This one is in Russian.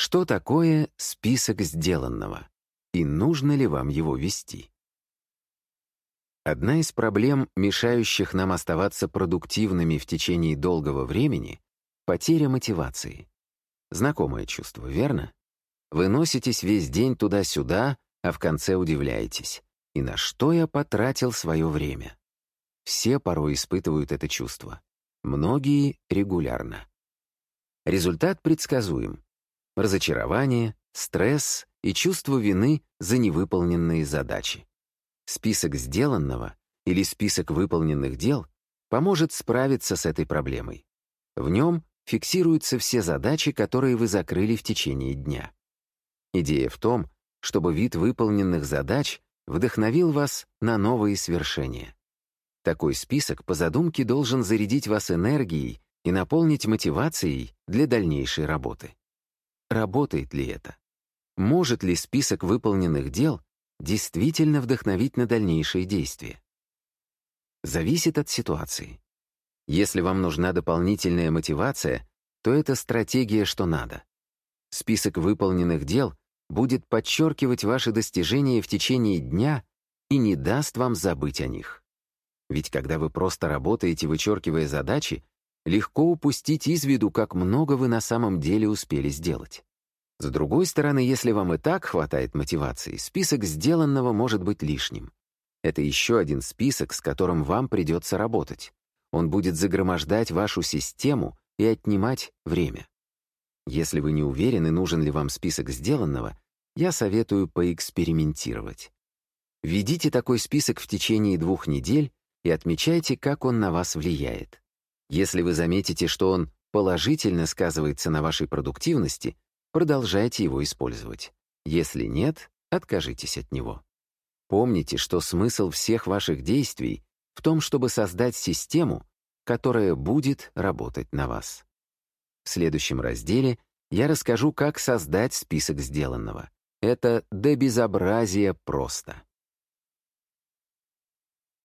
Что такое список сделанного? И нужно ли вам его вести? Одна из проблем, мешающих нам оставаться продуктивными в течение долгого времени — потеря мотивации. Знакомое чувство, верно? Вы носитесь весь день туда-сюда, а в конце удивляетесь. И на что я потратил свое время? Все порой испытывают это чувство. Многие регулярно. Результат предсказуем. Разочарование, стресс и чувство вины за невыполненные задачи. Список сделанного или список выполненных дел поможет справиться с этой проблемой. В нем фиксируются все задачи, которые вы закрыли в течение дня. Идея в том, чтобы вид выполненных задач вдохновил вас на новые свершения. Такой список по задумке должен зарядить вас энергией и наполнить мотивацией для дальнейшей работы. Работает ли это? Может ли список выполненных дел действительно вдохновить на дальнейшие действия? Зависит от ситуации. Если вам нужна дополнительная мотивация, то это стратегия «что надо». Список выполненных дел будет подчеркивать ваши достижения в течение дня и не даст вам забыть о них. Ведь когда вы просто работаете, вычеркивая задачи, легко упустить из виду, как много вы на самом деле успели сделать. С другой стороны, если вам и так хватает мотивации, список сделанного может быть лишним. Это еще один список, с которым вам придется работать. Он будет загромождать вашу систему и отнимать время. Если вы не уверены, нужен ли вам список сделанного, я советую поэкспериментировать. Введите такой список в течение двух недель и отмечайте, как он на вас влияет. Если вы заметите, что он положительно сказывается на вашей продуктивности, продолжайте его использовать. Если нет, откажитесь от него. Помните, что смысл всех ваших действий в том, чтобы создать систему, которая будет работать на вас. В следующем разделе я расскажу, как создать список сделанного. Это до безобразия просто.